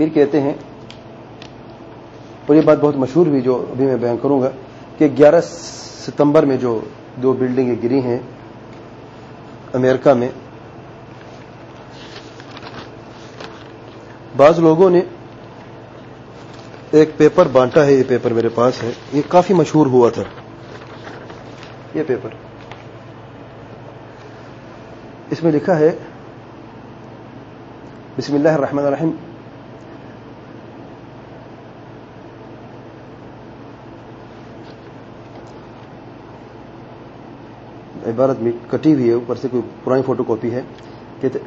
پھر کہتے ہیں اور یہ بات بہت مشہور ہوئی جو ابھی میں بیان کروں گا کہ گیارہ ستمبر میں جو دو بلڈنگیں گری ہیں امریکہ میں، بعض لوگوں نے ایک پیپر بانٹا ہے، یہ پیپر میرے پاس ہے، یہ کافی مشہور ہوا تھا۔ یہ پیپر۔ اس میں لکھا ہے، بسم اللہ الرحمن الرحیم عبارت میں کٹی ہوئی ہے، اوپر سے کوئی پرانی فوٹو کاپی ہے، کہتے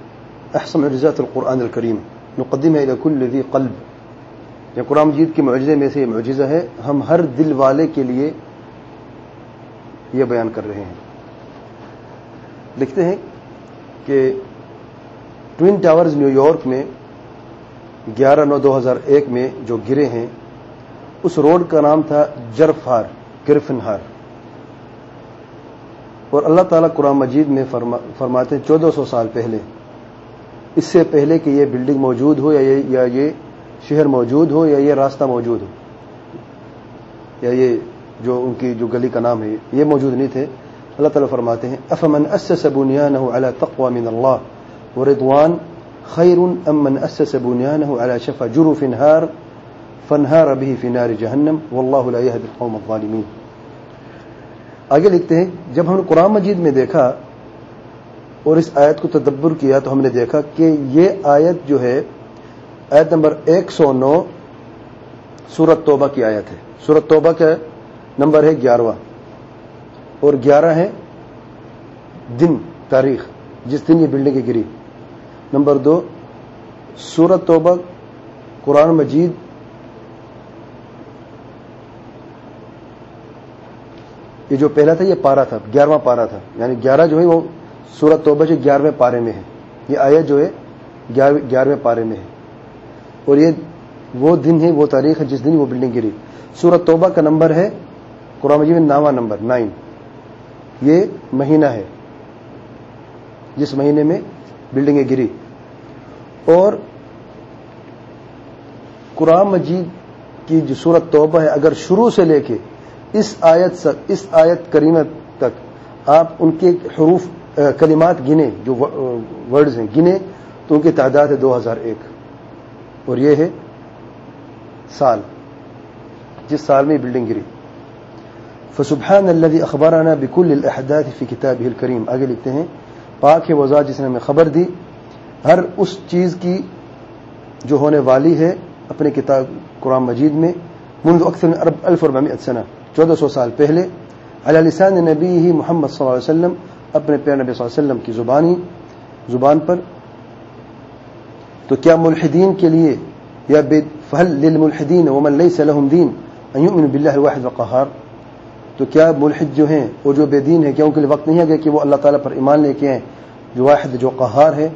احسن رضاط القرآن الکریم، نقدم الى كل ذي قلب۔ یا قرآن مجید کے معجزے میں سے یہ معجزہ ہے، ہم ہر دل والے کے لیے یہ بیان کر رہے ہیں۔ لکھتے ہیں کہ ٹوین ٹاورز نیو یارک میں گیارہ نو دو ہزار ایک میں جو گرے ہیں، اس روڈ کا نام تھا جرفہار، گرفنہار۔ اور اللہ تعالیٰ قرآن مجید میں فرماتے ہیں چودہ سو سال پہلے۔ اس سے پہلے کہ یہ بلڈنگ موجود ہو یا یہ شہر موجود ہو یا یہ راستہ موجود ہو۔ یا یہ جو ان کی جو گلی کا نام ہے، یہ موجود نہیں تھے۔ اللہ تعالیٰ فرماتے ہیں، افمن اسس بنيانه على تقوى من الله ورضوان خير ام من اسس بنيانه على شفا جرف نهار فانهار به في نار جهنم والله لا يهدي القوم الظالمين آگے لکھتے ہیں، جب ہم نے قرآن مجید میں دیکھا اور اس آیت کو تدبر کیا تو ہم نے دیکھا کہ یہ آیت جو ہے، آیت نمبر ایک سو نو سورت توبہ کی آیت ہے۔ سورت توبہ کا نمبر ہے گیارہواں اور گیارہ ہے دن، تاریخ، جس دن یہ بلڈنگ گری۔ نمبر دو، سورت توبہ قرآن مجید یہ جو پہلا تھا، یہ پارا تھا گیارہواں پارا تھا۔ یعنی گیارہ جو ہے، وہ سورت توبہ جو گیارہویں پارے میں ہے۔ یہ آیت جو ہے گیارہویں پارے میں ہے۔ اور یہ وہ دن ہے، وہ تاریخ ہے، جس دن وہ بلڈنگ گری۔ سورت توبہ کا نمبر ہے، قرآن مجید میں نواں نمبر، نائن۔ یہ مہینہ ہے، جس مہینے میں بلڈنگیں گری۔ اور قرآن مجید کی جو سورت توبہ ہے، اگر شروع سے لے کے اس آیت اس آیت کریمہ تک آپ ان کے حروف کلمات گنے، جو ورڈز ہیں، گنے تو ان کی تعداد ہے دو ہزار ایک۔ اور یہ ہے سال، جس سال میں بلڈنگ گری۔ فسبحان الذي اخبرنا بكل الاحداث في كتابه الكريم۔ آگے لکھتے ہیں، پاک ہے وزا جس نے ہمیں خبر دی۔ ہر اس چیز کی جو ہونے والی ہے اپنے کتاب، قرآن مجید میں، منذ اکثر من الف اربعمائة سنہ۔ چودہ سو سال پہلے، علی لسان نبی ہی محمد صلی اللہ علیہ وسلم اپنے پیر نبی صلی اللہ علیہ وسلم کی زبانی زبان پر۔ تو کیا ملحدین کے لیے یا بے فہل للملحدین ومن لیس لهم دین ان یؤمن باللہ الواحد وقہار تو کیا ملحد جو ہیں وہ جو بے دین ہے کیا ان کے لیے وقت نہیں ہے کہ وہ اللہ تعالیٰ پر ایمان لے کے ہیں جو واحد، جو قہار ہے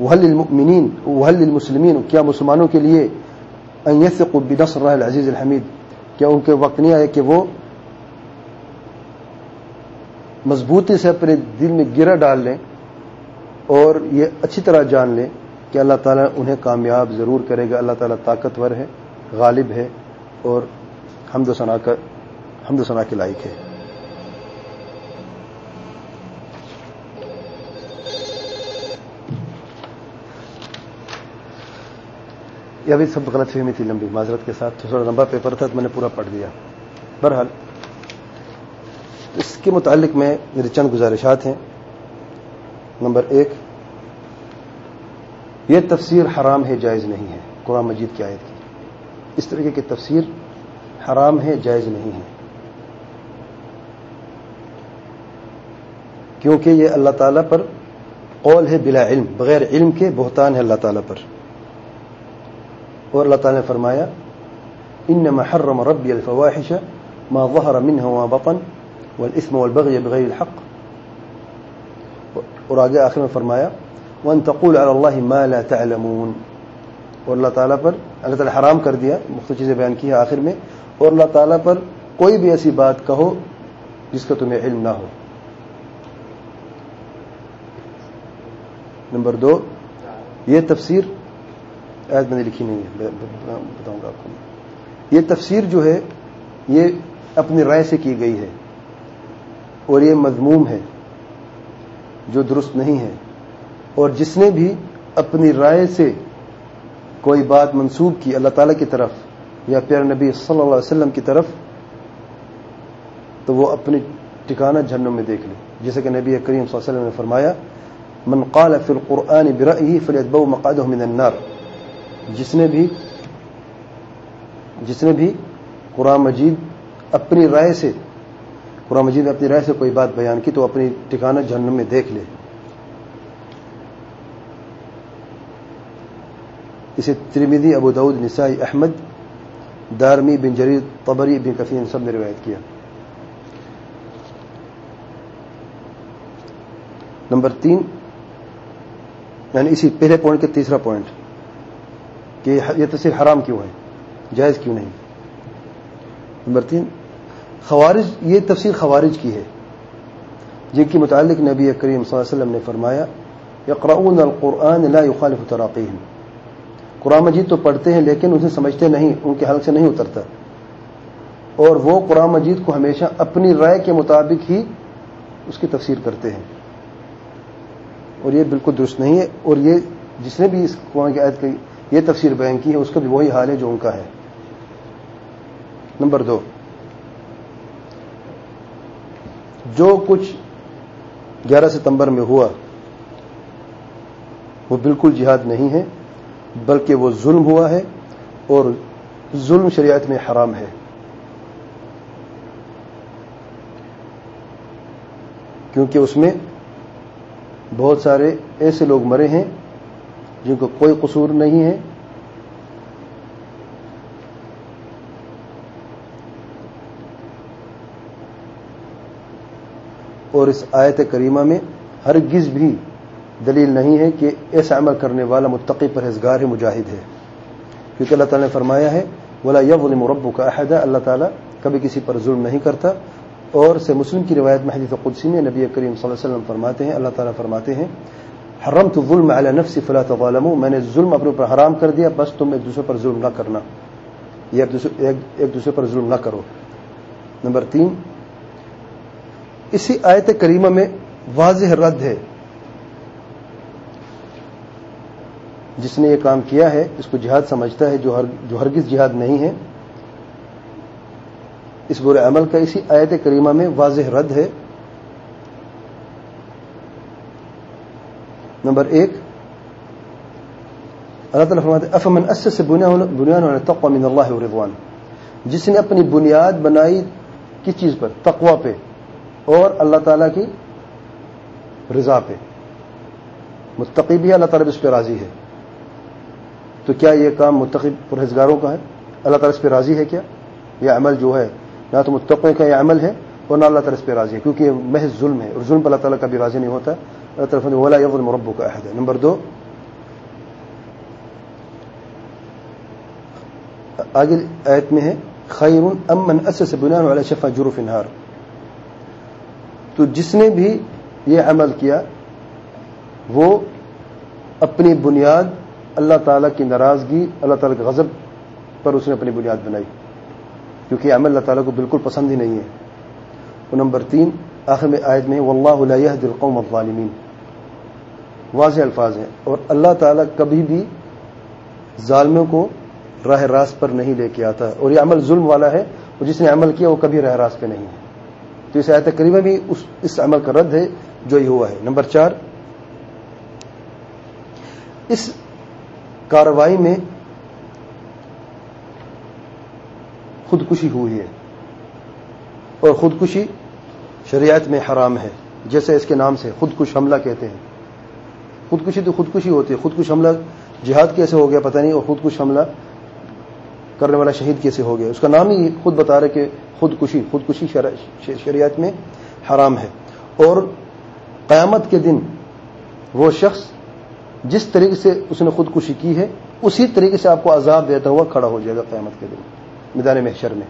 وحل المؤمنین وحل المسلمین کیا مسلمانوں کے لیے ان يثقوا بنصر الله العزیز الحمید کیا ان کے وقت نہیں آئے کہ وہ مضبوطی سے اپنے دل میں گرا ڈال لیں اور یہ اچھی طرح جان لیں کہ اللہ تعالیٰ انہیں کامیاب ضرور کرے گا، اللہ تعالیٰ طاقتور ہے، غالب ہے اور حمد و ثنا کا، حمد و ثنا کے لائق ہے۔ یہ ابھی سب غلط فہمی تھی لمبی معذرت کے ساتھ۔ تھوڑا لمبا پیپر تھا تو میں نے پورا پڑھ دیا۔ بہرحال، اس کے متعلق میں میری چند گزارشات ہیں۔ نمبر ایک، یہ تفسیر حرام ہے، جائز نہیں ہے۔ قرآن مجید کی آیت کی۔ اس طریقے کی تفسیر حرام ہے، جائز نہیں ہے۔ کیونکہ یہ اللہ تعالیٰ پر قول ہے بلا علم، بغیر علم کے بہتان ہے اللہ تعالیٰ پر۔ اور اللہ تعالیٰ نے فرمایا انما حرم ربی الفواحش ما ظهر منها وما بطن والاسم والبغي بغير الحق. اور آگے آخر میں فرمایا وان تقول على الله ما لا تعلمون. اور اللہ تعالیٰ پر، اللہ تعالیٰ حرام کر دیا مختلف چیزیں بیان کی ہے آخر میں، اور اللہ تعالیٰ پر کوئی بھی ایسی بات کہو جس کا تمہیں علم نہ ہو. نمبر دو، یہ تفسیر آج میں نے لکھی نہیں ہے بتاؤں گا آپ کو یہ تفسیر جو ہے، یہ اپنی رائے سے کی گئی ہے اور یہ مضموم ہے جو درست نہیں ہے۔ اور جس نے بھی اپنی رائے سے کوئی بات منسوب کی اللہ تعالی کی طرف یا پیار نبی صلی اللہ علیہ وسلم کی طرف، تو وہ اپنی ٹھکانہ جہنم میں دیکھ لے۔ جیسے کہ نبی کریم صلی اللہ علیہ وسلم نے فرمایا، من قال فی القرآن برأیه فلیتبو مقعده من النار. جس نے بھی جس نے بھی قرآن مجید اپنی رائے سے قرآن مجید نے اپنی رائے سے کوئی بات بیان کی تو اپنی ٹھکانہ جہنم میں دیکھ لے۔ اسے ترمیدی ابو دعود نسائی، احمد، دارمی بن جریر، طبری بن کفین سب نے روایت کیا۔ نمبر تین یعنی اسی پہلے پوائنٹ کے تیسرا پوائنٹ۔ کہ یہ تصویر حرام کیوں ہے؟ جائز کیوں نہیں؟ نمبر تین، خوارج، یہ تفسیر خوارج کی ہے، جن کی متعلق نبی کریم صلی اللہ علیہ وسلم نے فرمایا یقرؤون القرآن لا يخالف تراقیہم۔ قرآن مجید تو پڑھتے ہیں لیکن اسے سمجھتے نہیں، ان کے حلق سے نہیں اترتا۔ اور وہ قرآن مجید کو ہمیشہ اپنی رائے کے مطابق ہی اس کی تفسیر کرتے ہیں۔ اور یہ بالکل درست نہیں ہے۔ اور یہ جس نے بھی اس قرآن کی عائد کی یہ تفسیر بیان کی ہے، اس کا بھی وہی حال ہے جو ان کا ہے۔ نمبر دو۔ جو کچھ گیارہ ستمبر میں ہوا، وہ بالکل جہاد نہیں ہے، بلکہ وہ ظلم ہوا ہے اور ظلم شریعت میں حرام ہے۔ کیونکہ اس میں بہت سارے ایسے لوگ مرے ہیں جن کو کوئی قصور نہیں ہے۔ اور اس آیت کریمہ میں ہرگز بھی دلیل نہیں ہے کہ ایسا عمل کرنے والا متقی پرہزگار ہے مجاہد ہے۔ کیونکہ اللہ تعالیٰ نے فرمایا ہے بولا یب المربو کا عہدہ اللہ تعالیٰ کبھی کسی پر ظلم نہیں کرتا۔ اور سے مسلم کی روایت میں حدیث قدسی میں نبی کریم صلی اللہ علیہ وسلم فرماتے ہیں، اللہ تعالیٰ فرماتے ہیں حرم تو ظلم علی نفسی فلا تظالموا، میں نے ظلم اپنے اوپر حرام کر دیا، بس تم ایک دوسرے پر ظلم نہ کرنا۔ یہ ایک دوسرے پر ظلم نہ کرو۔ نمبر تین، اسی آیت کریمہ میں واضح رد ہے۔ جس نے یہ کام کیا ہے، اس کو جہاد سمجھتا ہے، جو جو ہرگز جہاد نہیں ہے۔ اس برے عمل کا اسی آیت کریمہ میں واضح رد ہے۔ نمبر ایک، اللہ تعالیٰ فرماتے افمن اس سے بنیاد تقوا من اللہ رضوان۔ جس نے اپنی بنیاد بنائی کس چیز پر؟ تقوا پہ، اور اللہ تعالیٰ کی رضا پہ۔ متقی بھی اللہ تعالیٰ اس پہ راضی ہے۔ تو کیا یہ کام متقب پرہزگاروں کا ہے؟ اللہ تعالیٰ اس پہ راضی ہے کیا؟ یہ عمل جو ہے، نہ تو متقوں کا یہ عمل ہے اور نہ اللہ تعالیٰ اس پہ راضی ہے، کیونکہ یہ محض ظلم ہے اور ظلم پر اللہ تعالیٰ کا بھی راضی نہیں ہوتا۔ اللہ تعالیٰ ولا یغ المربو کا عہد ہے نمبر دو۔ آگے آیت میں ہے خیر امن اس سے بنیاد والا شفا جروف انہار تو جس نے بھی یہ عمل کیا، وہ اپنی بنیاد اللہ تعالیٰ کی ناراضگی، اللہ تعالیٰ کے غضب پر اس نے اپنی بنیاد بنائی۔ کیونکہ عمل اللہ تعالیٰ کو بالکل پسند ہی نہیں ہے۔ وہ نمبر تین، آخر میں آیت میں واللہ لا يهدي القوم الظالمین۔ واضح الفاظ ہیں اور اللہ تعالیٰ کبھی بھی ظالموں کو راہ راست پر نہیں لے کے آتا۔ اور یہ عمل ظلم والا ہے اور جس نے عمل کیا وہ کبھی راہ راست پہ نہیں ہے۔ تو اس آیت قریبہ بھی اس اس عمل کا رد ہے جو یہ ہوا ہے۔ نمبر چار، اس کاروائی میں خودکشی ہوئی ہے اور خودکشی شریعت میں حرام ہے، جیسے اس کے نام سے خودکش حملہ کہتے ہیں۔ خودکشی تو خودکشی ہوتی ہے، خودکش حملہ جہاد کیسے ہو گیا پتہ نہیں، اور خودکش حملہ کرنے والا شہید کیسے ہو گیا۔ اس کا نام ہی خود بتا رہے کہ خودکشی خودکشی شریعت میں حرام ہے۔ اور قیامت کے دن وہ شخص جس طریقے سے اس نے خودکشی کی ہے، اسی طریقے سے آپ کو عذاب دیتا ہوا کھڑا ہو جائے گا قیامت کے دن، میدان محشر میں۔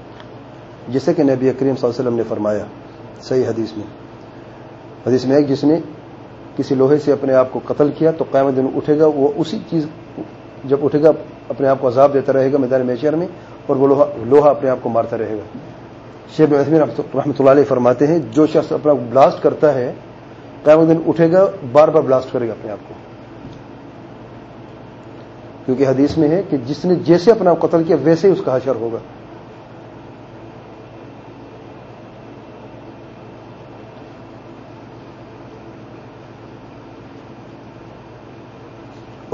جسے کہ نبی کریم صلی اللہ علیہ وسلم نے فرمایا۔ صحیح حدیث میں۔ حدیث میں ایک جس نے کسی لوہے سے اپنے آپ کو قتل کیا تو قیامت دن اٹھے گا، وہ اسی چیز جب اٹھے گا، اپنے آپ کو عذاب دیتا رہے گا میدان میشر میں اور وہ لوہا اپنے آپ کو مارتا رہے گا۔ شیخ عثمی رحمۃ اللہ علیہ فرماتے ہیں، جو شخص اپنا بلاسٹ کرتا ہے، قیامت دن اٹھے گا، بار بار بلاسٹ کرے گا اپنے آپ کو۔ کیونکہ حدیث میں ہے کہ جس نے جیسے اپنا قتل کیا، ویسے ہی اس کا حشر ہوگا۔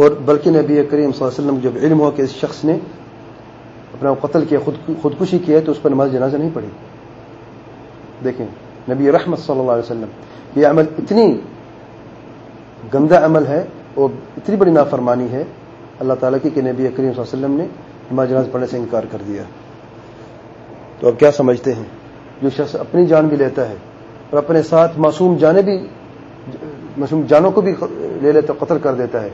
اور بلکہ نبی کریم صلی اللہ علیہ وسلم جب علم ہوا کہ اس شخص نے اپنا قتل کیا خودکشی کیا ہے، تو اس پر نماز جنازہ نہیں پڑھی۔ دیکھیں، نبی رحمت صلی اللہ علیہ وسلم، یہ عمل اتنی گندا عمل ہے اور اتنی بڑی نافرمانی ہے اللہ تعالیٰ کی کہ نبی کریم صلی اللہ علیہ وسلم نے نماز جناز پڑھنے سے انکار کر دیا۔ تو اب کیا سمجھتے ہیں؟ جو شخص اپنی جان بھی لیتا ہے اور اپنے ساتھ معصوم جانے بھی معصوم جانوں کو بھی لے لیتا، قتل کر دیتا ہے۔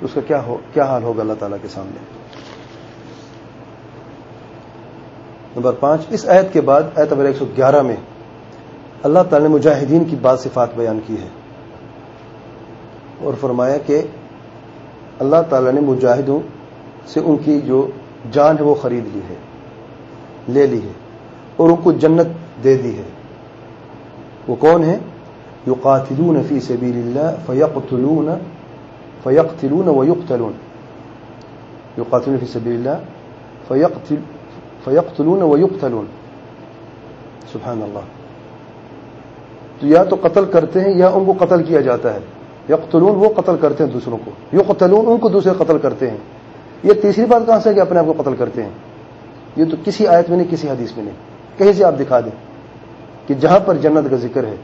تو اس کا کیا ہو کیا حال ہوگا اللہ تعالیٰ کے سامنے؟ نمبر پانچ، اس عہد کے بعد عہد نمبر ایک سو گیارہ میں اللہ تعالی نے مجاہدین کی بعض صفات بیان کی ہے اور فرمایا کہ اللہ تعالی نے مجاہدوں سے ان کی جو جان ہے وہ خرید لی ہے، لے لی ہے اور ان کو جنت دے دی ہے۔ وہ کون ہے یو قاتلون فی سبیل اللہ فیقتلون فيقتلون ويقتلون. يقاتلون في سبيل الله، فيقتل فيقتلون ويقتلون. سبحان اللہ تو یا تو قتل کرتے ہیں یا ان کو قتل کیا جاتا ہے. یقتلون وہ قتل کرتے ہیں دوسروں کو. یقتلون ان کو دوسرے قتل کرتے ہیں. یہ تیسری بات کہاں سے کہ اپنے آپ کو قتل کرتے ہیں؟ یہ تو کسی آیت میں نہیں، کسی حدیث میں نہیں. کہیں سے آپ دکھا دیں کہ جہاں پر جنت کا ذکر ہے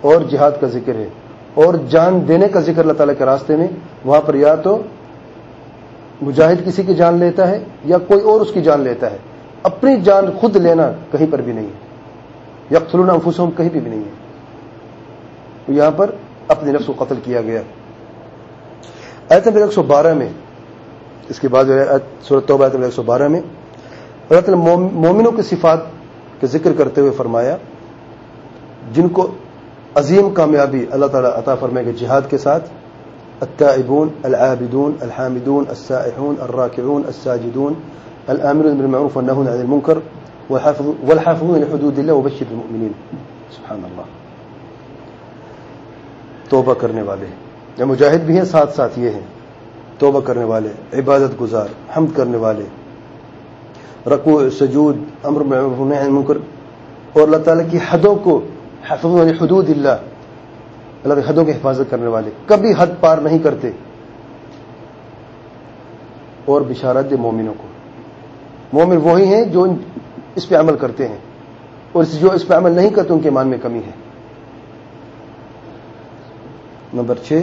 اور جہاد کا ذکر ہے اور جان دینے کا ذکر اللہ تعالیٰ کے راستے میں وہاں پر یا تو مجاہد کسی کی جان لیتا ہے یا کوئی اور اس کی جان لیتا ہے۔ اپنی جان خود لینا کہیں پر بھی نہیں ہے۔ یا خلون انفسوم کہیں بھی, بھی نہیں ہے۔ یہاں پر اپنے نفس کو قتل کیا گیا۔ ایت نمبر ایک سو بارہ میں اس کے بعد جو ہے صورت توبہ ایت نمبر ایک سو بارہ میں مومنوں کی صفات کا ذکر کرتے ہوئے فرمایا جن کو عظیم کامیابی اللہ تعالیٰ عطا فرمائے گا جہاد کے ساتھ۔ التائبون، العابدون، الحامدون، السائحون الراكعون الساجدون، الآمرون بالمعروف والنهون عن المنكر والحافظون لحدود الله وبشر المؤمنين سبحان اللہ توبہ کرنے والے۔ یا مجاہد بھی ہیں، ساتھ ساتھ یہ ہیں۔ توبہ کرنے والے، عبادت گزار، حمد کرنے والے۔ رکوع، سجود، امر معروف نهي عن المنكر اور اللہ تعالیٰ کی حدوں کو حفظ حدود اللہ۔ اللہ کے حدوں کی حفاظت کرنے والے۔ کبھی حد پار نہیں کرتے۔ اور بشارت دے مومنوں کو۔ مومن وہی ہیں جو اس پہ عمل کرتے ہیں۔ اور جو اس پہ عمل نہیں کرتے، ان کے مان میں کمی ہے۔ نمبر چھ۔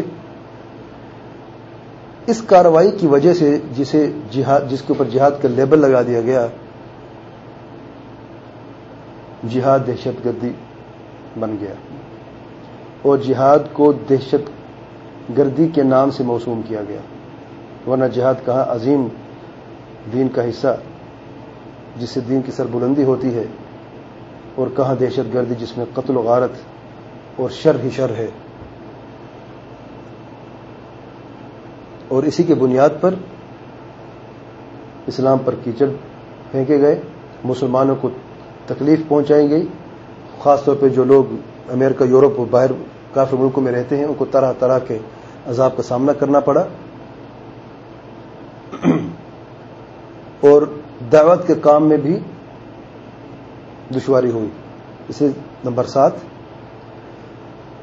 اس کاروائی کی وجہ سے جسے جہاد جس کے اوپر جہاد کا لیبل لگا دیا گیا، جہاد دہشت گردی۔ بن گیا۔ اور جہاد کو دہشت گردی کے نام سے موسوم کیا گیا۔ ورنہ جہاد کہاں عظیم دین کا حصہ، جس سے دین کی سر بلندی ہوتی ہے، اور کہاں دہشت گردی جس میں قتل و غارت اور شر ہی شر ہے۔ اور اسی کے بنیاد پر اسلام پر کیچڑ پھینکے گئے، مسلمانوں کو تکلیف پہنچائی گئی۔ خاص طور پہ جو لوگ امریکہ، یورپ اور باہر کافی ملکوں میں رہتے ہیں، ان کو طرح طرح کے عذاب کا سامنا کرنا پڑا۔ اور دعوت کے کام میں بھی دشواری ہوئی۔ اسے نمبر سات۔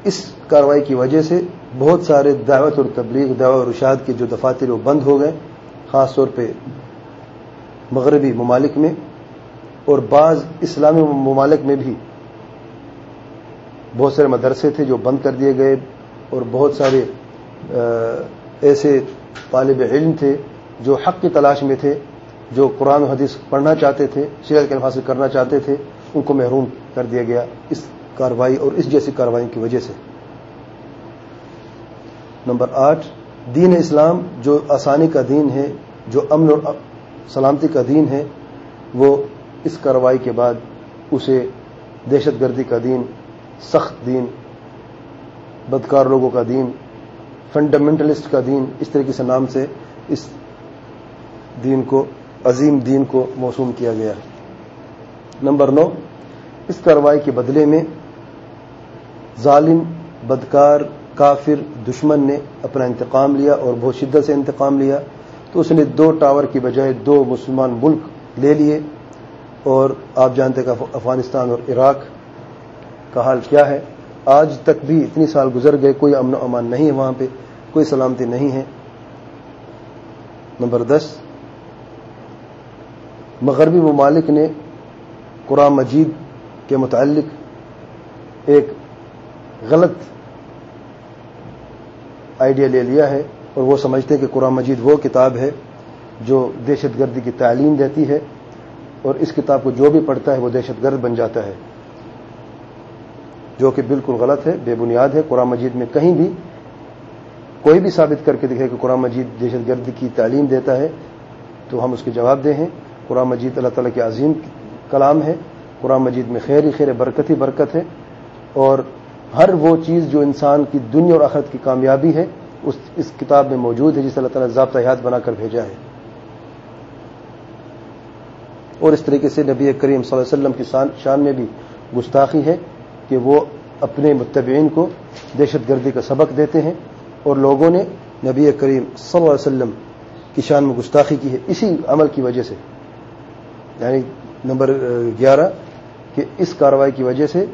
اس کاروائی کی وجہ سے بہت سارے دعوت اور تبلیغ، دعوت اور ارشاد کے جو دفاتر وہ بند ہو گئے، خاص طور پہ مغربی ممالک میں، اور بعض اسلامی ممالک میں بھی بہت سارے مدرسے تھے جو بند کر دیے گئے اور بہت سارے ایسے طالب علم تھے جو حق کی تلاش میں تھے، جو قرآن و حدیث پڑھنا چاہتے تھے شیرت کے حاصل کرنا چاہتے تھے، ان کو محروم کر دیا گیا اس کاروائی اور اس جیسی کاروائی کی وجہ سے۔ نمبر آٹھ، دین اسلام جو آسانی کا دین ہے، جو امن اور سلامتی کا دین ہے، وہ اس کاروائی کے بعد اسے دہشت گردی کا دین سخت دین، بدکار لوگوں کا دین فنڈامنٹلسٹ کا دین، اس طریقے سے نام سے اس دین کو، عظیم دین کو موسوم کیا گیا۔ ہے نمبر نو، اس کاروائی کے بدلے میں ظالم، بدکار، کافر، دشمن نے اپنا انتقام لیا اور بہت شدت سے انتقام لیا۔ تو اس نے دو ٹاور کی بجائے دو مسلمان ملک لے لیے اور آپ جانتے کہ افغانستان اور عراق کا حال کیا ہے؟ آج تک بھی اتنی سال گزر گئے، کوئی امن و امان نہیں ہے وہاں پہ، کوئی سلامتی نہیں ہے۔ نمبر دس، مغربی ممالک نے قرآن مجید کے متعلق ایک غلط آئیڈیا لے لیا ہے اور وہ سمجھتے ہیں کہ قرآن مجید وہ کتاب ہے جو دہشت گردی کی تعلیم دیتی ہے اور اس کتاب کو جو بھی پڑھتا ہے وہ دہشت گرد بن جاتا ہے۔ جو کہ بالکل غلط ہے، بے بنیاد ہے۔ قرآن مجید میں کہیں بھی کوئی بھی ثابت کر کے دکھے کہ قرآن مجید دہشت گردی کی تعلیم دیتا ہے، تو ہم اس کے جواب دیں ہیں۔ قرآن مجید اللہ تعالیٰ کے عظیم کلام ہے۔ قرآن مجید میں خیر ہی خیر برکت ہی برکت ہے۔ اور ہر وہ چیز جو انسان کی دنیا اور آخرت کی کامیابی ہے، اس اس کتاب میں موجود ہے جس اللہ تعالیٰ ضابطہ حیات بنا کر بھیجا ہے۔ اور اس طریقے سے نبی کریم صلی اللہ علیہ وسلم کی شان میں بھی گستاخی ہے۔ کہ وہ اپنے متبعین کو دہشت گردی کا سبق دیتے ہیں اور لوگوں نے نبی کریم صلی اللہ علیہ وسلم کی شان میں گستاخی کی ہے اسی عمل کی وجہ سے۔ یعنی نمبر گیارہ، کہ اس کاروائی کی وجہ سے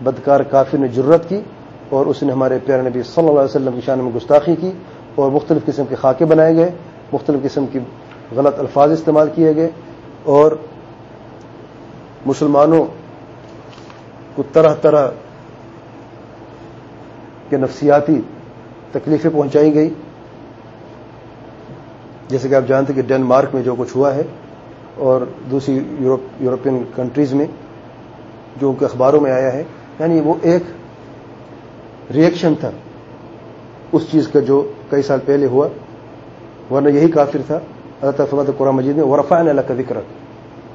بدکار کافر نے جرت کی اور اس نے ہمارے پیارے نبی صلی اللہ علیہ وسلم کی شان میں گستاخی کی اور مختلف قسم کے خاکے بنائے گئے، مختلف قسم کی غلط الفاظ استعمال کیے گئے اور مسلمانوں کو طرح طرح کے نفسیاتی تکلیفیں پہنچائی گئی۔ جیسے کہ آپ جانتے کہ ڈینمارک میں جو کچھ ہوا ہے اور دوسری یورپ، یورپین کنٹریز میں جو ان کے اخباروں میں آیا ہے یعنی وہ ایک ریئیکشن تھا اس چیز کا جو کئی سال پہلے ہوا۔ ورنہ یہی کافر تھا۔ اللہ تعالیٰ قرآن مجید میں ورفان اللہ کا ذکر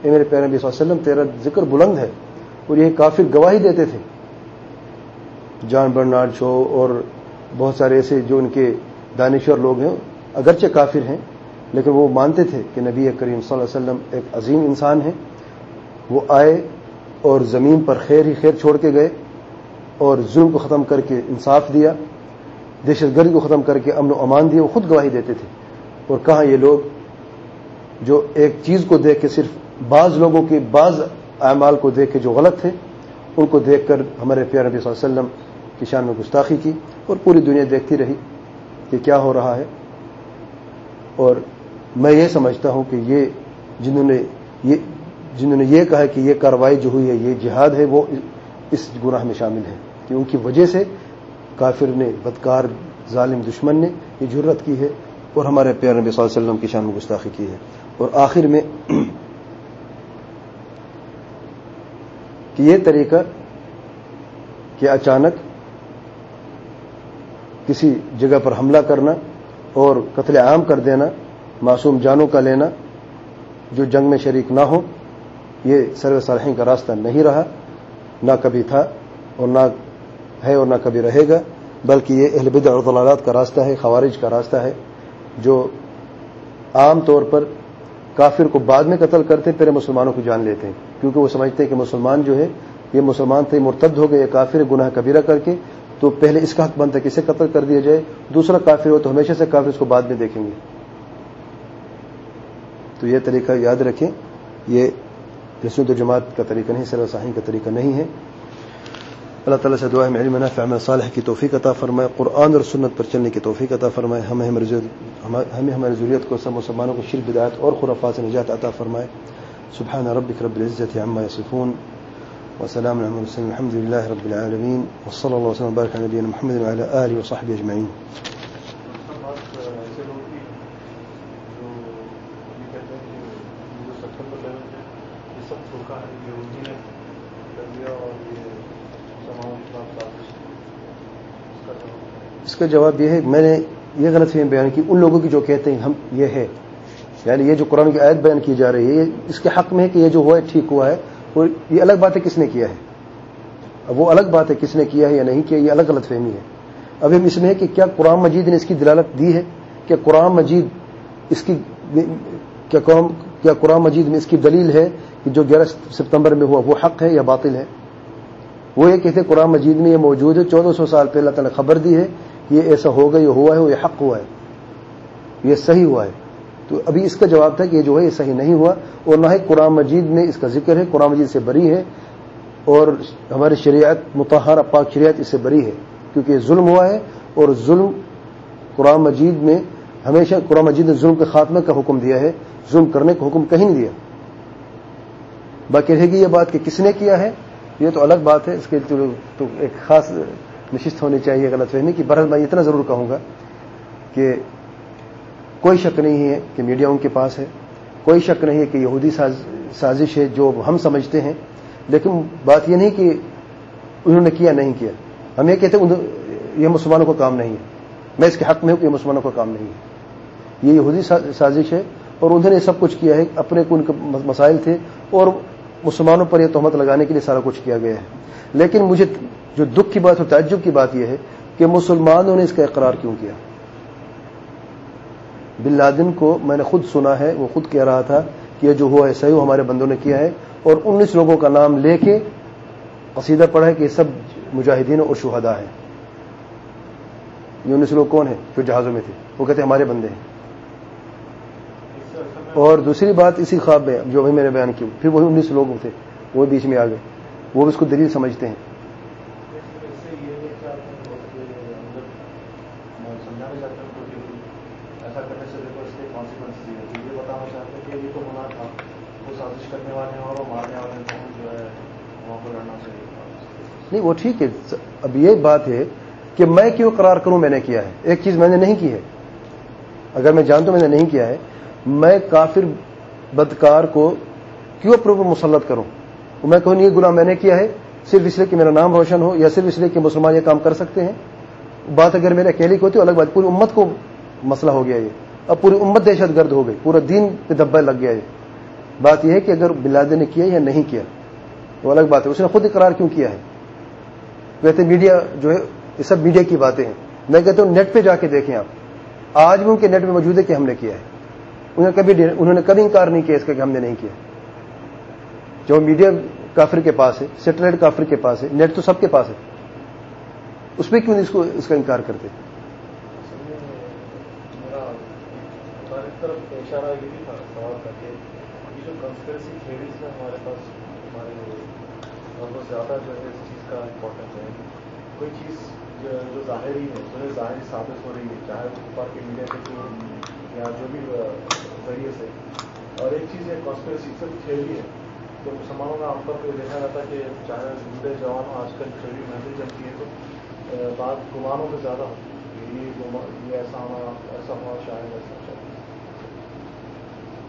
اے میرے پیارے نبی صلی اللہ علیہ وسلم، تیرا ذکر بلند ہے۔ اور یہ کافر گواہی دیتے تھے۔ جان برنارڈ شو اور بہت سارے ایسے جو ان کے دانشور لوگ ہیں، اگرچہ کافر ہیں، لیکن وہ مانتے تھے کہ نبی کریم صلی اللہ علیہ وسلم ایک عظیم انسان ہے وہ آئے اور زمین پر خیر ہی خیر چھوڑ کے گئے اور ظلم کو ختم کر کے انصاف دیا، دہشت گردی کو ختم کر کے امن و امان دیا وہ خود گواہی دیتے تھے۔ اور کہاں یہ لوگ جو ایک چیز کو دیکھ کے صرف بعض لوگوں کے بعض اعمال کو دیکھ کے جو غلط تھے، ان کو دیکھ کر ہمارے پیار نبی صلی اللہ علیہ وسلم کی شان میں گستاخی کی اور پوری دنیا دیکھتی رہی کہ کیا ہو رہا ہے۔ اور میں یہ سمجھتا ہوں کہ یہ جنہوں نے یہ جنہوں نے یہ کہا کہ یہ کاروائی جو ہوئی ہے، یہ جہاد ہے، وہ اس گناہ میں شامل ہے۔ کہ ان کی وجہ سے کافر نے، بدکار، ظالم دشمن نے یہ جرت کی ہے اور ہمارے پیار نبی صلی اللہ علیہ وسلم کی شان میں گستاخی کی ہے۔ اور آخر میں کہ یہ طریقہ کہ اچانک کسی جگہ پر حملہ کرنا اور قتل عام کر دینا، معصوم جانوں کا لینا جو جنگ میں شریک نہ ہو یہ سرو صالحین کا راستہ نہیں رہا، نہ کبھی تھا اور نہ ہے اور نہ کبھی رہے گا، بلکہ یہ اہل بدع اور ضلالات کا راستہ ہے، خوارج کا راستہ ہے، جو عام طور پر کافر کو بعد میں قتل کرتے ہیں پہلے مسلمانوں کو جان لیتے ہیں۔ کیونکہ وہ سمجھتے ہیں کہ مسلمان جو ہے، یہ مسلمان تھے، مرتد ہو گئے کافر گناہ کبیرہ کر کے، تو پہلے اس کا حق بنتا ہے کسے قتل کر دیا جائے۔ دوسرا کافر ہو تو ہمیشہ سے کافر اس کو بعد میں دیکھیں گے۔ تو یہ طریقہ یاد رکھیں۔ یہ رسمت و جماعت کا طریقہ نہیں سر صاحب کا طریقہ نہیں ہے۔ اللہ تعالیٰ سے دعا ہے منافع عمل صالح کی توفیق عطا فرمائے، قرآن اور سنت پر چلنے کی توفیق عطا فرمائے، ہمیں ہمیں ہماری ضروریت کو سب مسلمانوں کو شرک بدایت اور خرافات سے نجات عطا فرمائے۔ سبحان ربک رب العزت عما یصفون۔ وسلام على المرسلين الحمد لله رب العالمین۔ وصلی اللہ وسلم وبارك على نبينا محمد وعلى آله وصحبه اجمعین۔ اس کا جواب یہ ہے، میں نے یہ غلط فہم بیان کی، ان لوگوں کی جو کہتے ہیں، ہم یہ ہے۔ یعنی یہ جو قرآن کی آیت بیان کی جا رہی ہے اس کے حق میں ہے کہ یہ جو ہوا ہے، ٹھیک ہوا ہے، اور یہ الگ بات ہے کس نے کیا ہے؟ اب وہ الگ بات ہے کس نے کیا ہے یا نہیں کیا، یہ الگ غلط فہمی ہے۔ اب ہم اس میں ہے کہ کیا قرآن مجید نے اس کی دلالت دی ہے؟ کہ قرآن مجید اس کی کیا قرآن مجید میں اس کی دلیل ہے کہ جو گیارہ ستمبر میں ہوا، وہ حق ہے یا باطل ہے؟ وہ یہ کہتے قرآن مجید میں یہ موجود ہے، چودہ سو سال پہلے اللہ تعالیٰ نے خبر دی ہے کہ یہ ایسا ہوگا، یہ ہوا ہے یہ حق ہوا ہے، یہ صحیح ہوا ہے۔ تو ابھی اس کا جواب تھا کہ یہ جو ہے، یہ صحیح نہیں ہوا اور نہ ہی قرآن مجید میں اس کا ذکر ہے، قرآن مجید سے بری ہے اور ہماری شریعت متحر پاک شریعت اس سے بری ہے۔ کیونکہ یہ ظلم ہوا ہے اور ظلم قرآن مجید میں ہمیشہ قرآن مجید نے ظلم کے خاتمے کا حکم دیا ہے، ظلم کرنے کا حکم کہیں نہیں دیا۔ باقی رہے گی یہ بات کہ کس نے کیا ہے؟ یہ تو الگ بات ہے، اس کے تو ایک خاص نشست ہونی چاہیے، غلط فہمی کی۔ برحال میں اتنا ضرور کہوں گا کہ کوئی شک نہیں ہے کہ میڈیا ان کے پاس ہے۔ کوئی شک نہیں ہے کہ یہودی سازش ہے جو ہم سمجھتے ہیں۔ لیکن بات یہ نہیں کہ انہوں نے کیا، نہیں کیا۔ ہم یہ کہتے ہیں یہ مسلمانوں کا کام نہیں ہے۔ میں اس کے حق میں ہوں کہ یہ مسلمانوں کا کام نہیں ہے۔ یہ یہودی سازش ہے اور انہوں نے سب کچھ کیا ہے۔ اپنے کو ان کے مسائل تھے اور مسلمانوں پر یہ تہمت لگانے کے لیے سارا کچھ کیا گیا ہے۔ لیکن مجھے جو دکھ کی بات اور تعجب کی بات یہ ہے کہ مسلمانوں نے اس کا اقرار کیوں کیا؟ بن لادن کو میں نے خود سنا ہے، وہ خود کہہ رہا تھا کہ یہ جو ہوا ہے، صحیح ہمارے بندوں نے کیا ہے۔ اور انیس لوگوں کا نام لے کے قصیدہ پڑھا ہے کہ یہ سب مجاہدین اور شہدا ہیں۔ یہ انیس لوگ کون ہیں جو جہازوں میں تھے؟ وہ کہتے ہیں ہمارے بندے ہیں۔ اور دوسری بات اسی خواب میں جو ابھی میں نے بیان کی، پھر وہی انیس لوگ تھے، وہ بیچ میں آ گئے۔ وہ بھی اس کو دلیل سمجھتے ہیں۔ نہیں، وہ ٹھیک ہے۔ اب یہ بات ہے کہ میں کیوں قرار کروں؟ میں نے کیا ہے۔ ایک چیز میں نے نہیں کی ہے۔ اگر میں جانتا ہوں میں نے نہیں کیا ہے میں کافر بدکار کو کیوں اپنے اوپر مسلط کروں؟ میں کہوں یہ گناہ میں نے کیا ہے؟ صرف اس لیے کہ میرا نام روشن ہو یا صرف اس لیے کہ مسلمان یہ کام کر سکتے ہیں؟ بات اگر میرے اکیلی کی ہوتی الگ بات، پوری امت کو مسئلہ ہو گیا یہ۔ اب پوری امت دہشت گرد ہو گئی، پورا دین پہ دبا لگ گیا یہ۔ بات یہ ہے کہ اگر بلادے نے کیا یا نہیں کیا، وہ الگ بات ہے۔ اس نے خود اقرار کیوں کیا ہے؟ کہتے میڈیا جو ہے، یہ سب میڈیا کی باتیں ہیں۔ میں کہتا ہوں نیٹ پہ جا کے دیکھیں آپ۔ آج بھی ان کے نیٹ میں موجود ہے کہ ہم نے کیا ہے۔ انہیں کبھی انہوں نے کبھی انکار نہیں کیا اس کا کہ ہم نے نہیں کیا۔ جو میڈیا کافر کے پاس ہے سیٹلائٹ کافر کے پاس ہے نیٹ تو سب کے پاس ہے۔ اس میں کیوں نہیں اس کو اس کا انکار کرتے؟ زیادہ جو ہے اس چیز کا امپورٹنٹ ہے کوئی چیز جو ظاہری ہے، جو ظاہری ثابت ہو رہی ہے چاہے اوپر کے میڈیا کے تھرو یا جو بھی ذریعے سے۔ اور ایک چیز ہے کانسپریسی صرف کھیل ہے۔ تو مسلمانوں کا عام طور پہ دیکھا جاتا ہے کہ چاہے بوڑھے جوان ہوں آج کل چھوٹی محنت چلتی ہے، تو بات گمانوں سے زیادہ ہوتی ہے۔ یہ ایسا ہونا ایسا ہونا شاید ایسا چاہیے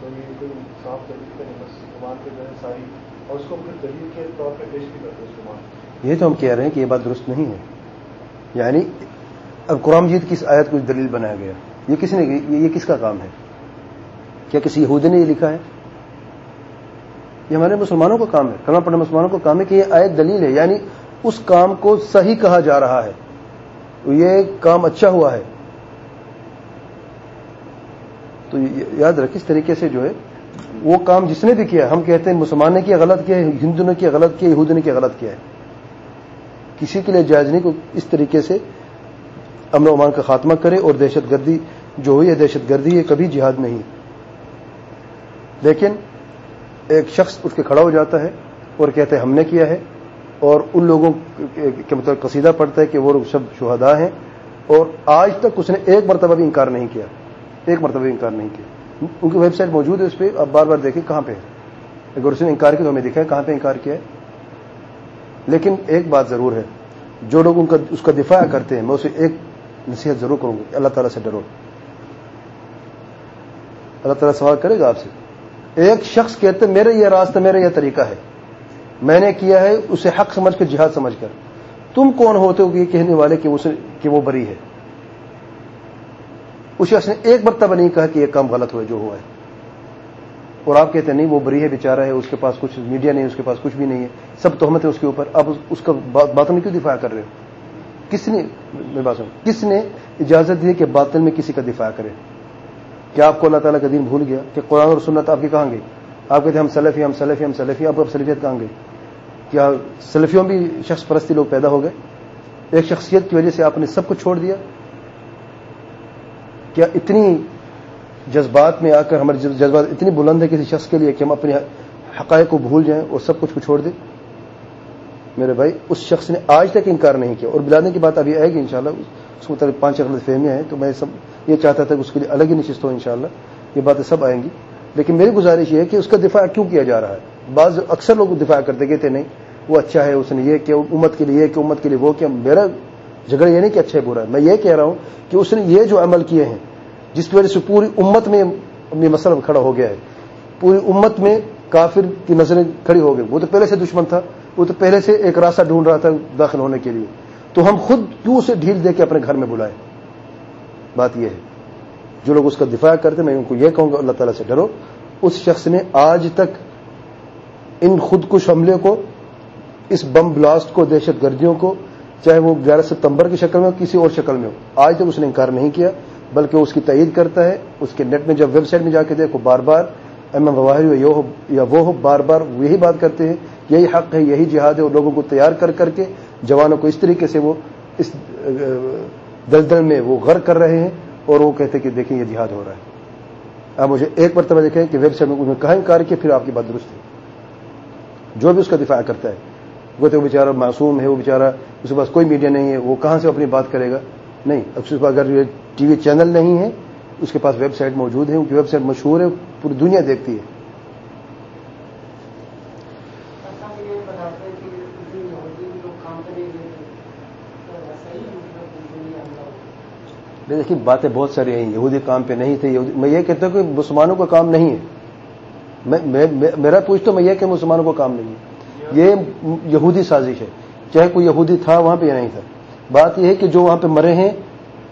تو یہ کوئی صاف دلیل کا نہیں، بس گمان کے جو ہے ساری، اور اس کو پھر دلیل کے طور پہ پیش بھی کرتے اس گمان۔ یہ تو ہم کہہ رہے ہیں کہ یہ بات درست نہیں ہے۔ یعنی اب قرآن مجید کی آیت کو دلیل بنایا گیا۔ یہ کس نے یہ کس کا کام ہے؟ کیا کسی یہودی نے یہ لکھا ہے؟ یہ ہمارے مسلمانوں کا کام ہے۔ کلمہ پڑھنے مسلمانوں کا کام ہے کہ یہ آیت دلیل ہے یعنی اس کام کو صحیح کہا جا رہا ہے۔ یہ کام اچھا ہوا ہے۔ تو یاد رکھ اس طریقے سے جو ہے، وہ کام جس نے بھی کیا، ہم کہتے ہیں مسلمان نے کیا غلط کیا ہے، ہندو نے کیا غلط کیا یہود نے کیا غلط کیا ہے۔ کسی کے لیے جائز نہیں، کو اس طریقے سے امن و امان کا خاتمہ کرے اور دہشت گردی جو ہوئی ہے، دہشت گردی ہے کبھی جہاد نہیں۔ لیکن ایک شخص اٹھ کے کھڑا ہو جاتا ہے اور کہتے ہیں، ہم نے کیا ہے؟ اور ان لوگوں کے مطلب قصیدہ پڑتا ہے کہ وہ لوگ سب شہدا ہیں اور آج تک اس نے ایک مرتبہ بھی انکار نہیں کیا۔ ایک مرتبہ بھی انکار نہیں کیا۔ ان کی ویب سائٹ موجود ہے، اس پہ آپ بار بار دیکھیں کہاں پہ ہے۔ اگر اس نے انکار کیا تو ہمیں دکھا ہے کہاں پہ انکار کیا ہے۔ لیکن ایک بات ضرور ہے، جو لوگ ان کا، اس کا دفاع کرتے ہیں، میں اسے ایک نصیحت ضرور کروں گا. اللہ تعالیٰ سے ڈرو. اللہ تعالیٰ سوال کرے گا آپ سے. ایک شخص کہتے میرے یہ راستہ، میرا یہ طریقہ ہے. میں نے کیا ہے، اسے حق سمجھ کر جہاد سمجھ کر. تم کون ہوتے ہو یہ کہنے والے کہ وہ بری ہے؟ اس شخص نے ایک مرتبہ نہیں کہا کہ یہ کام غلط ہوا، جو ہوا ہے. اور آپ کہتے ہیں، نہیں، وہ بری ہے، بیچارہ ہے، اس کے پاس کچھ میڈیا نہیں، اس کے پاس کچھ بھی نہیں ہے، سب تہمت ہے اس کے اوپر. آپ اس کا باتوں میں کیوں دفاع کر رہے ہو؟ کس نے میں بات کس نے اجازت دی کہ باطل میں کسی کا دفاع کرے؟ کیا آپ کو اللہ تعالیٰ کا دین بھول گیا کہ قرآن اور سنت آپ کی کہاں گئی؟ آپ کہتے ہیں ہم سلفی ہم سلفی ہم سلفی، آپ کو سلفیت کہاں گئی؟ کیا سلفیوں بھی شخص پرستی لوگ پیدا ہو گئے؟ ایک شخصیت کی وجہ سے آپ نے سب کچھ چھوڑ دیا؟ کیا اتنی جذبات میں آ کر ہمارے جذبات اتنی بلند ہے کسی شخص کے لیے کہ ہم اپنے حقائق کو بھول جائیں اور سب کچھ کو چھوڑ دیں؟ میرے بھائی، اس شخص نے آج تک انکار نہیں کیا اور بلادنے کی بات ابھی آئے گی انشاءاللہ، اس کو پانچ غلط فہمیاں ہیں، تو میں سب یہ چاہتا تھا کہ اس کے لیے الگ ہی نشست ہو انشاءاللہ، یہ باتیں سب آئیں گی۔ لیکن میری گزارش یہ ہے کہ اس کا دفاع کیوں کیا جا رہا ہے؟ بعض اکثر لوگ دفاع کرتے گئے تھے نہیں، وہ اچھا ہے، اس نے یہ کیا، امت کے لیے یہ کہ امت کے لیے وہ کیا، میرا جھگڑا یہ نہیں کہ اچھا ہے، برا ہے۔ میں یہ کہہ رہا ہوں کہ اس نے یہ جو عمل کیے ہیں، جس کی وجہ سے پوری امت میں مسئلہ کھڑا ہو گیا ہے۔ پوری امت میں کافر کی نظریں کھڑی ہو گئی۔ وہ تو پہلے سے دشمن تھا وہ تو پہلے سے ایک راستہ ڈھونڈ رہا تھا داخل ہونے کے لیے۔ تو ہم خود کیوں اسے ڈھیل دے کے اپنے گھر میں بلائیں بات یہ ہے۔ جو لوگ اس کا دفاع کرتے میں ان کو یہ کہوں گا، اللہ تعالیٰ سے ڈرو۔ اس شخص نے آج تک ان خود کش حملے کو، اس بم بلاسٹ کو، دہشت گردیوں کو، چاہے وہ گیارہ ستمبر کی شکل میں ہو، کسی اور شکل میں ہو، آج تک اس نے انکار نہیں کیا، بلکہ اس کی تعید کرتا ہے۔ اس کے نیٹ میں جب ویب سائٹ میں جا کے دیکھو، بار بار ایم ایم واحد یا وہ ہو، بار بار یہی بات کرتے ہیں یہی حق ہے، یہی جہاد ہے اور لوگوں کو تیار کر کر کے جوانوں کو اس طریقے سے وہ اس دلدل میں وہ غر کر رہے ہیں اور وہ کہتے ہیں کہ دیکھیں یہ جہاد ہو رہا ہے۔ آپ مجھے ایک مرتبہ دیکھیں کہ ویب سائٹ میں انہوں نے انکار کیا پھر آپ کی بات درست ہے۔ جو بھی اس کا دفاع کرتا ہے، وہ تو بیچارہ معصوم ہے، وہ بیچارہ اس کے پاس کوئی میڈیا نہیں ہے، وہ کہاں سے اپنی بات کرے گا؟ نہیں، اب اس کے اگر ٹی وی چینل نہیں ہے، اس کے پاس ویب سائٹ موجود ہے، ان کی ویب سائٹ مشہور ہے، پوری دنیا دیکھتی ہے۔ دیکھیے باتیں بہت ساری ہیں یہودی کام پہ نہیں تھے میں یہ کہتا ہوں کہ مسلمانوں کا کام نہیں ہے۔ میرا پوچھتا ہوں میں یہ کہ مسلمانوں کا کام نہیں ہے۔ یہ یہودی سازش ہے۔ چاہے کوئی یہودی تھا وہاں پہ یا نہیں تھا۔ بات یہ ہے کہ جو وہاں پہ مرے ہیں،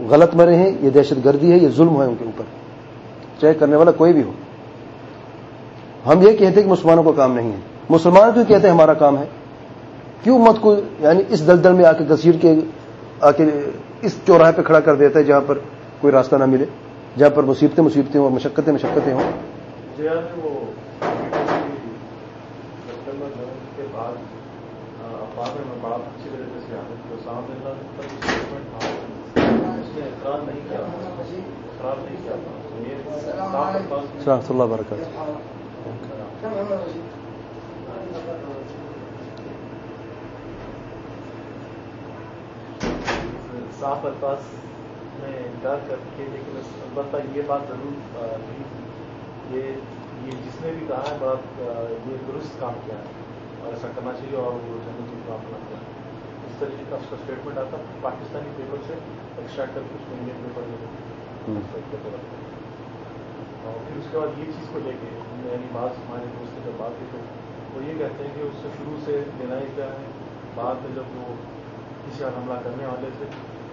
غلط مرے ہیں، یہ دہشت گردی ہے، یہ ظلم ہے ان کے اوپر۔ چاہے کرنے والا کوئی بھی ہو۔ ہم یہ کہتے ہیں کہ مسلمانوں کا کام نہیں ہے۔ مسلمان کیوں کہتے ہیں ہمارا کام ہے؟ کیوں مت کو یعنی اس دلدل میں آ کے گسیٹ کے آ کے اس چوراہے پہ کھڑا کر دیتا ہے جہاں پر کوئی راستہ نہ ملے جہاں پر مصیبتیں مصیبتیں ہوں اور مشقتیں مشقتیں ہوں۔ اللہ برکات صاف الفاظ میں انکار کر کے لیکن البتہ یہ بات ضرور نہیں یہ یہ جس نے بھی کہا ہے بات یہ درست کام کیا ہے۔ اور ایسا کرنا چاہیے اور وہ جی کو اپنا کیا اس طریقے کا اس کا اسٹیٹمنٹ آتا پاکستانی پیپر سے ایکسٹریکٹ کر کے اس کو انڈین پیپر اور پھر اس کے بعد یہ چیز کو لے کے یعنی بعض ہمارے دوست جب بات کی تو وہ یہ کہتے ہیں کہ اس سے شروع سے لینا ہی کیا ہے۔ بعد میں جب وہ کسی اور حملہ کرنے والے تھے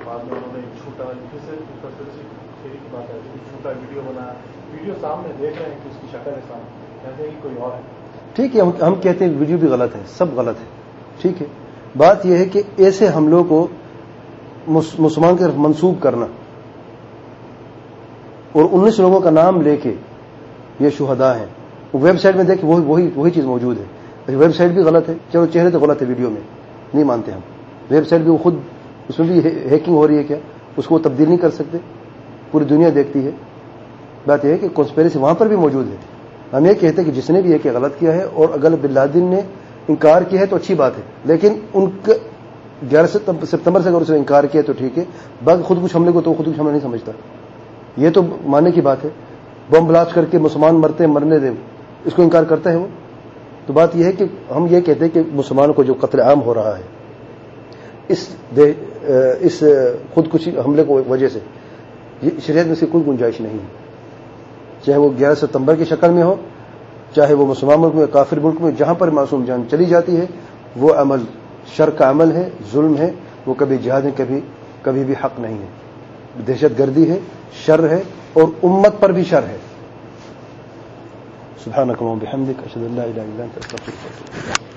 بعد میں انہوں نے چھوٹا پھر سے کی بات ہے چھوٹا ویڈیو بنایا ویڈیو سامنے دیکھ رہے ہیں کہ اس کی شکل ہے سامنے۔ کہتے ہیں کہ کوئی اور ہے۔ ٹھیک ہے، ہم کہتے ہیں ویڈیو بھی غلط ہے، سب غلط ہے۔ ٹھیک ہے۔ بات یہ ہے کہ ایسے حملوں کو مسلمان کی طرف منسوخ کرنا۔ اور انیس لوگوں کا نام لے کے یہ شہدا ہیں۔ وہ ویب سائٹ میں دیکھ وہی وہی وہی چیز موجود ہے۔ ویب سائٹ بھی غلط ہے، چلو چہرے تو غلط ہے ویڈیو میں، نہیں مانتے ہم۔ ویب سائٹ بھی وہ خود اس میں بھی ہیکنگ ہو رہی ہے کیا؟ اس کو وہ تبدیل نہیں کر سکتے؟ پوری دنیا دیکھتی ہے۔ بات یہ ہے کہ کانسپیرسی وہاں پر بھی موجود ہے۔ ہم یہ کہتے ہیں کہ جس نے بھی یہ کہ غلط کیا ہے اور اگر بلادن نے انکار کیا ہے تو اچھی بات ہے۔ لیکن ان کے گیارہ ستمبر سے اگر اس نے انکار کیا تو ٹھیک ہے۔ باقی خود کچھ حملے کو تو خود کچھ حملہ نہیں سمجھتا۔ یہ تو ماننے کی بات ہے۔ بم بلاسٹ کر کے مسلمان مرتے مرنے دے اس کو انکار کرتا ہے وہ۔ تو بات یہ ہے کہ ہم یہ کہتے ہیں کہ مسلمانوں کو جو قتل عام ہو رہا ہے، اس اس خودکشی حملے کو وجہ سے۔ شریعت میں سے کوئی گنجائش نہیں ہے۔ چاہے وہ گیارہ ستمبر کی شکل میں ہو، چاہے وہ مسلمان ملک میں کافر ملک میں، جہاں پر معصوم جان چلی جاتی ہے، وہ عمل شر کا عمل ہے، ظلم ہے، وہ کبھی جہاد ہے، کبھی کبھی بھی حق نہیں ہے۔ دہشت گردی ہے، شر ہے، اور امت پر بھی شر ہے۔ سبحانك اللهم بحمدك اشهد ان لا اله الا انت استغفرك